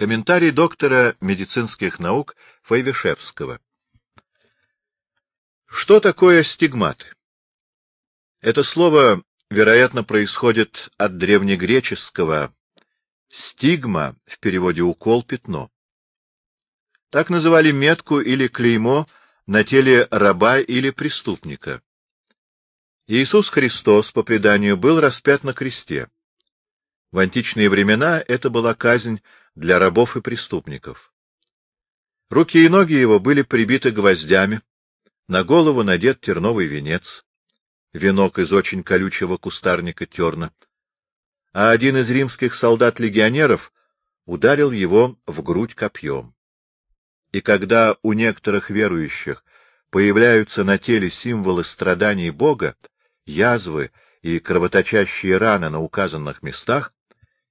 Комментарий доктора медицинских наук Фейвишевского. Что такое стигматы? Это слово, вероятно, происходит от древнегреческого «стигма» в переводе «укол, пятно». Так называли метку или клеймо на теле раба или преступника. Иисус Христос, по преданию, был распят на кресте. В античные времена это была казнь для рабов и преступников. Руки и ноги его были прибиты гвоздями, на голову надет терновый венец, венок из очень колючего кустарника терна, а один из римских солдат-легионеров ударил его в грудь копьем. И когда у некоторых верующих появляются на теле символы страданий Бога, язвы и кровоточащие раны на указанных местах,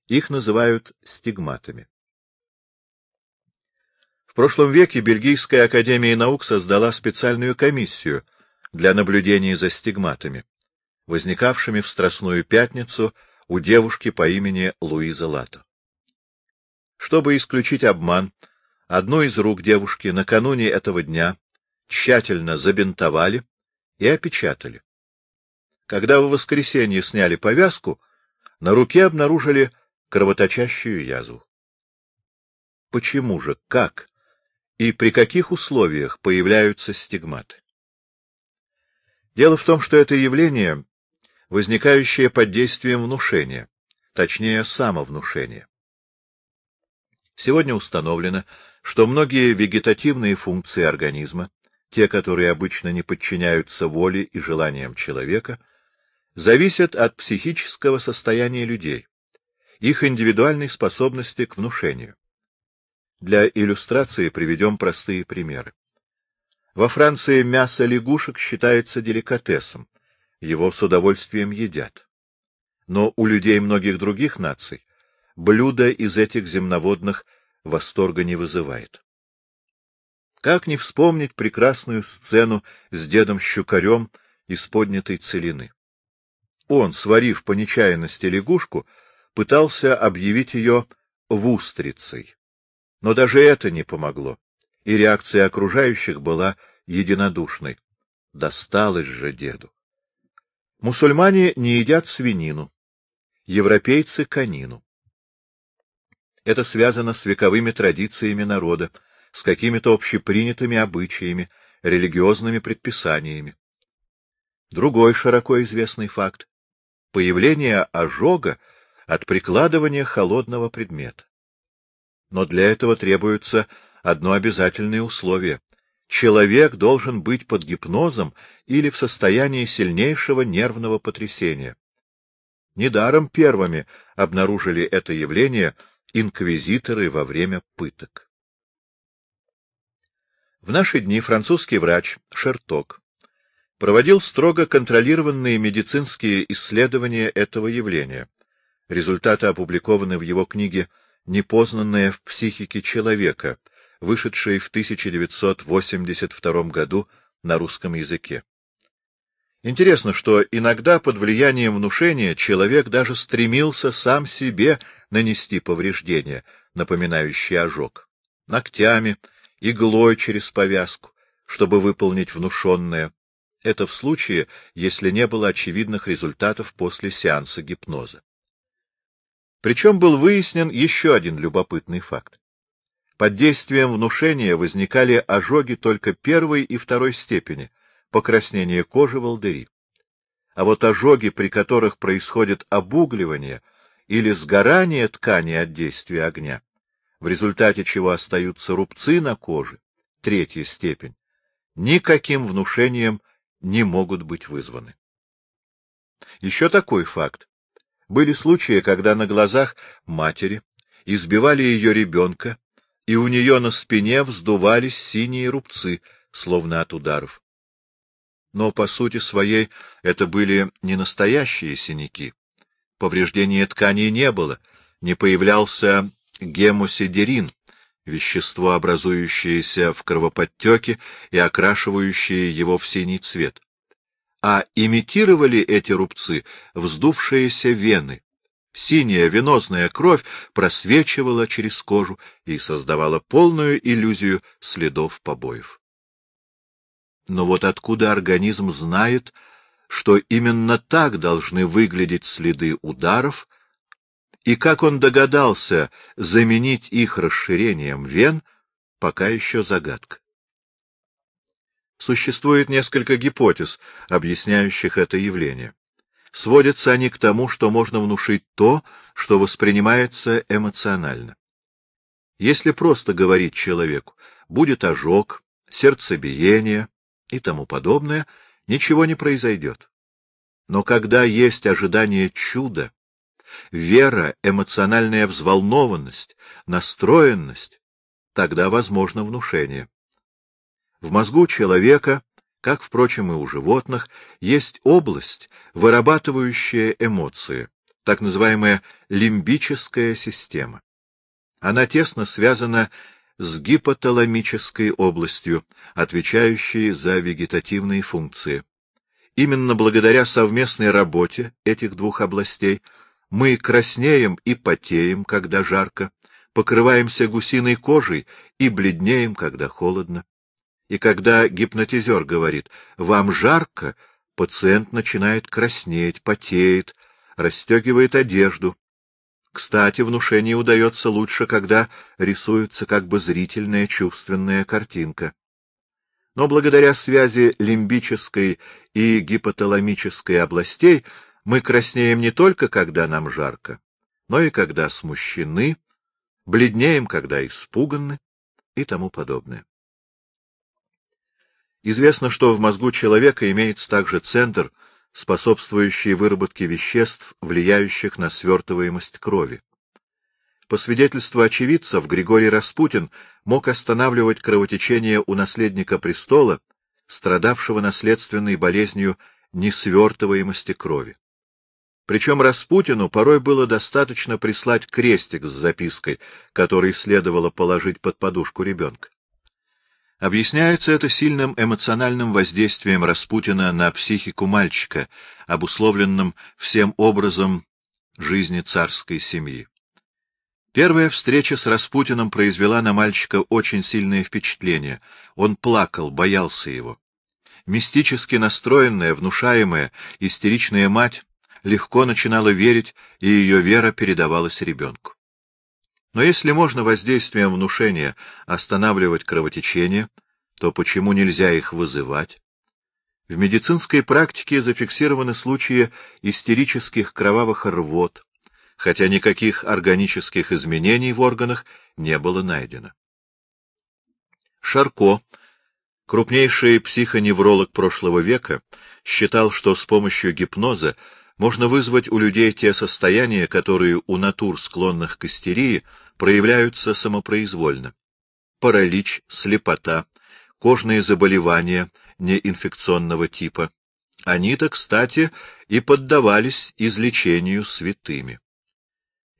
их называют стигматами. В прошлом веке Бельгийская академия наук создала специальную комиссию для наблюдения за стигматами, возникавшими в Страстную Пятницу у девушки по имени Луиза Лато. Чтобы исключить обман, одну из рук девушки накануне этого дня тщательно забинтовали и опечатали. Когда в воскресенье сняли повязку, на руке обнаружили кровоточащую язву. Почему же, как и при каких условиях появляются стигматы? Дело в том, что это явление, возникающее под действием внушения, точнее самовнушения. Сегодня установлено, что многие вегетативные функции организма, те, которые обычно не подчиняются воле и желаниям человека, зависят от психического состояния людей, их индивидуальной способности к внушению. Для иллюстрации приведем простые примеры. Во Франции мясо лягушек считается деликатесом, его с удовольствием едят. Но у людей многих других наций блюдо из этих земноводных восторга не вызывает. Как не вспомнить прекрасную сцену с дедом Щукарем из поднятой целины? Он, сварив по нечаянности лягушку, пытался объявить ее вустрицей. Но даже это не помогло, и реакция окружающих была единодушной. Досталось же деду. Мусульмане не едят свинину, европейцы — конину. Это связано с вековыми традициями народа, с какими-то общепринятыми обычаями, религиозными предписаниями. Другой широко известный факт — появление ожога от прикладывания холодного предмета. Но для этого требуется одно обязательное условие. Человек должен быть под гипнозом или в состоянии сильнейшего нервного потрясения. Недаром первыми обнаружили это явление инквизиторы во время пыток. В наши дни французский врач Шерток проводил строго контролированные медицинские исследования этого явления. Результаты опубликованы в его книге «Непознанное в психике человека», вышедшей в 1982 году на русском языке. Интересно, что иногда под влиянием внушения человек даже стремился сам себе нанести повреждения, напоминающие ожог, ногтями, иглой через повязку, чтобы выполнить внушенное. Это в случае, если не было очевидных результатов после сеанса гипноза. Причем был выяснен еще один любопытный факт. Под действием внушения возникали ожоги только первой и второй степени, покраснение кожи волдыри. А вот ожоги, при которых происходит обугливание или сгорание ткани от действия огня, в результате чего остаются рубцы на коже, третья степень, никаким внушением не могут быть вызваны. Еще такой факт. Были случаи, когда на глазах матери избивали ее ребенка, и у нее на спине вздувались синие рубцы, словно от ударов. Но по сути своей это были не настоящие синяки. Повреждения тканей не было, не появлялся гемосидерин, вещество, образующееся в кровоподтеке и окрашивающее его в синий цвет а имитировали эти рубцы вздувшиеся вены, Синяя венозная кровь просвечивала через кожу и создавала полную иллюзию следов побоев. Но вот откуда организм знает, что именно так должны выглядеть следы ударов, и как он догадался заменить их расширением вен, пока еще загадка. Существует несколько гипотез, объясняющих это явление. Сводятся они к тому, что можно внушить то, что воспринимается эмоционально. Если просто говорить человеку «будет ожог», «сердцебиение» и тому подобное, ничего не произойдет. Но когда есть ожидание чуда, вера, эмоциональная взволнованность, настроенность, тогда возможно внушение. В мозгу человека как, впрочем, и у животных, есть область, вырабатывающая эмоции, так называемая лимбическая система. Она тесно связана с гипоталамической областью, отвечающей за вегетативные функции. Именно благодаря совместной работе этих двух областей мы краснеем и потеем, когда жарко, покрываемся гусиной кожей и бледнеем, когда холодно. И когда гипнотизер говорит «вам жарко», пациент начинает краснеть, потеет, расстегивает одежду. Кстати, внушение удается лучше, когда рисуется как бы зрительная чувственная картинка. Но благодаря связи лимбической и гипоталамической областей мы краснеем не только, когда нам жарко, но и когда смущены, бледнеем, когда испуганы и тому подобное. Известно, что в мозгу человека имеется также центр, способствующий выработке веществ, влияющих на свертываемость крови. По свидетельству очевидцев, Григорий Распутин мог останавливать кровотечение у наследника престола, страдавшего наследственной болезнью несвертываемости крови. Причем Распутину порой было достаточно прислать крестик с запиской, который следовало положить под подушку ребенка. Объясняется это сильным эмоциональным воздействием Распутина на психику мальчика, обусловленным всем образом жизни царской семьи. Первая встреча с Распутиным произвела на мальчика очень сильное впечатление. Он плакал, боялся его. Мистически настроенная, внушаемая, истеричная мать легко начинала верить, и ее вера передавалась ребенку. Но если можно воздействием внушения останавливать кровотечение, то почему нельзя их вызывать? В медицинской практике зафиксированы случаи истерических кровавых рвот, хотя никаких органических изменений в органах не было найдено. Шарко, крупнейший психоневролог прошлого века, считал, что с помощью гипноза можно вызвать у людей те состояния, которые у натур, склонных к истерии, проявляются самопроизвольно. Паралич, слепота, кожные заболевания неинфекционного типа. Они-то, кстати, и поддавались излечению святыми.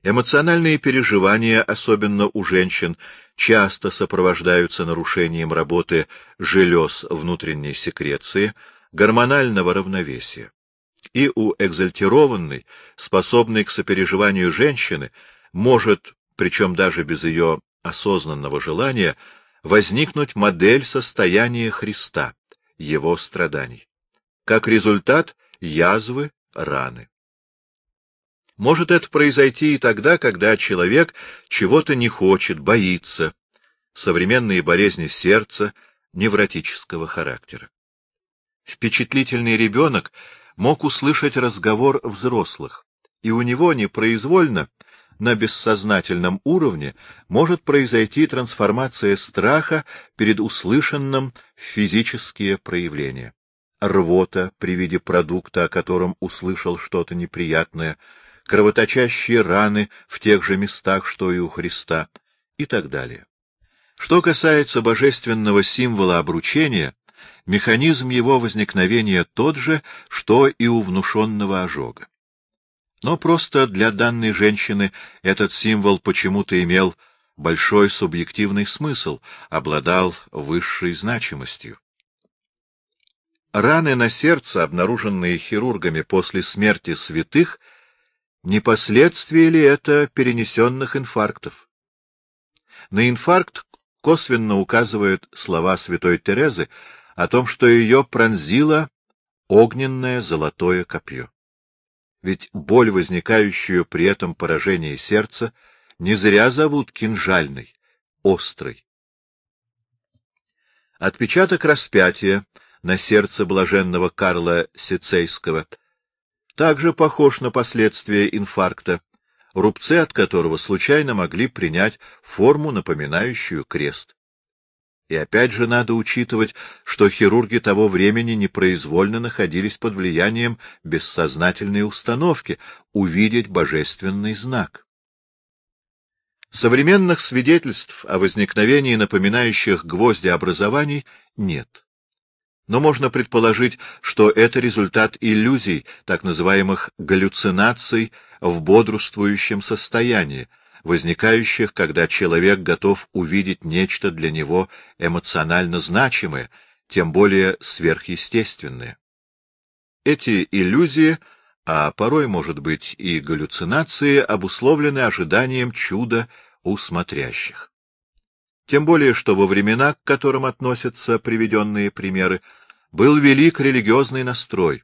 Эмоциональные переживания, особенно у женщин, часто сопровождаются нарушением работы желез внутренней секреции, гормонального равновесия и у экзальтированной, способной к сопереживанию женщины, может, причем даже без ее осознанного желания, возникнуть модель состояния Христа, его страданий. Как результат — язвы, раны. Может это произойти и тогда, когда человек чего-то не хочет, боится. Современные болезни сердца невротического характера. Впечатлительный ребенок мог услышать разговор взрослых, и у него непроизвольно, на бессознательном уровне, может произойти трансформация страха перед услышанным в физические проявления. Рвота при виде продукта, о котором услышал что-то неприятное, кровоточащие раны в тех же местах, что и у Христа, и так далее. Что касается божественного символа обручения, Механизм его возникновения тот же, что и у внушенного ожога. Но просто для данной женщины этот символ почему-то имел большой субъективный смысл, обладал высшей значимостью. Раны на сердце, обнаруженные хирургами после смерти святых, не последствия ли это перенесенных инфарктов? На инфаркт косвенно указывают слова святой Терезы о том, что ее пронзило огненное золотое копье. Ведь боль, возникающую при этом поражении сердца, не зря зовут кинжальной, острой. Отпечаток распятия на сердце блаженного Карла Сицейского также похож на последствия инфаркта, рубцы от которого случайно могли принять форму, напоминающую крест. И опять же надо учитывать, что хирурги того времени непроизвольно находились под влиянием бессознательной установки увидеть божественный знак. Современных свидетельств о возникновении напоминающих гвозди образований нет. Но можно предположить, что это результат иллюзий, так называемых галлюцинаций в бодрствующем состоянии, возникающих, когда человек готов увидеть нечто для него эмоционально значимое, тем более сверхъестественное. Эти иллюзии, а порой, может быть, и галлюцинации, обусловлены ожиданием чуда у смотрящих. Тем более, что во времена, к которым относятся приведенные примеры, был велик религиозный настрой,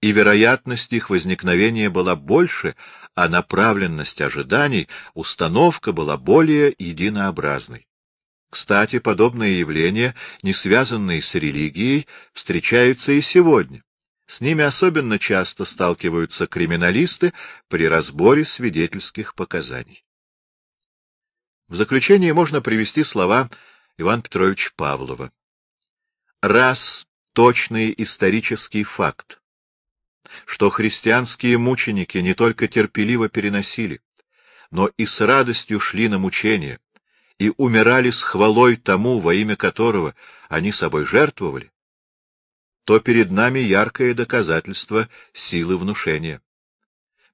и вероятность их возникновения была больше, а направленность ожиданий, установка была более единообразной. Кстати, подобные явления, не связанные с религией, встречаются и сегодня. С ними особенно часто сталкиваются криминалисты при разборе свидетельских показаний. В заключение можно привести слова Ивана Петровича Павлова. Раз точный исторический факт что христианские мученики не только терпеливо переносили, но и с радостью шли на мучения и умирали с хвалой тому, во имя которого они собой жертвовали, то перед нами яркое доказательство силы внушения.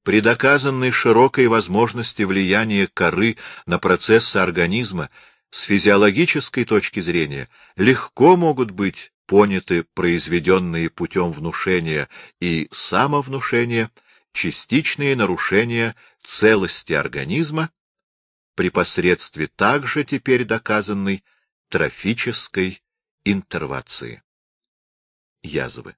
При доказанной широкой возможности влияния коры на процессы организма с физиологической точки зрения легко могут быть поняты произведенные путем внушения и самовнушения частичные нарушения целости организма при посредстве также теперь доказанной трофической интервации. Язвы.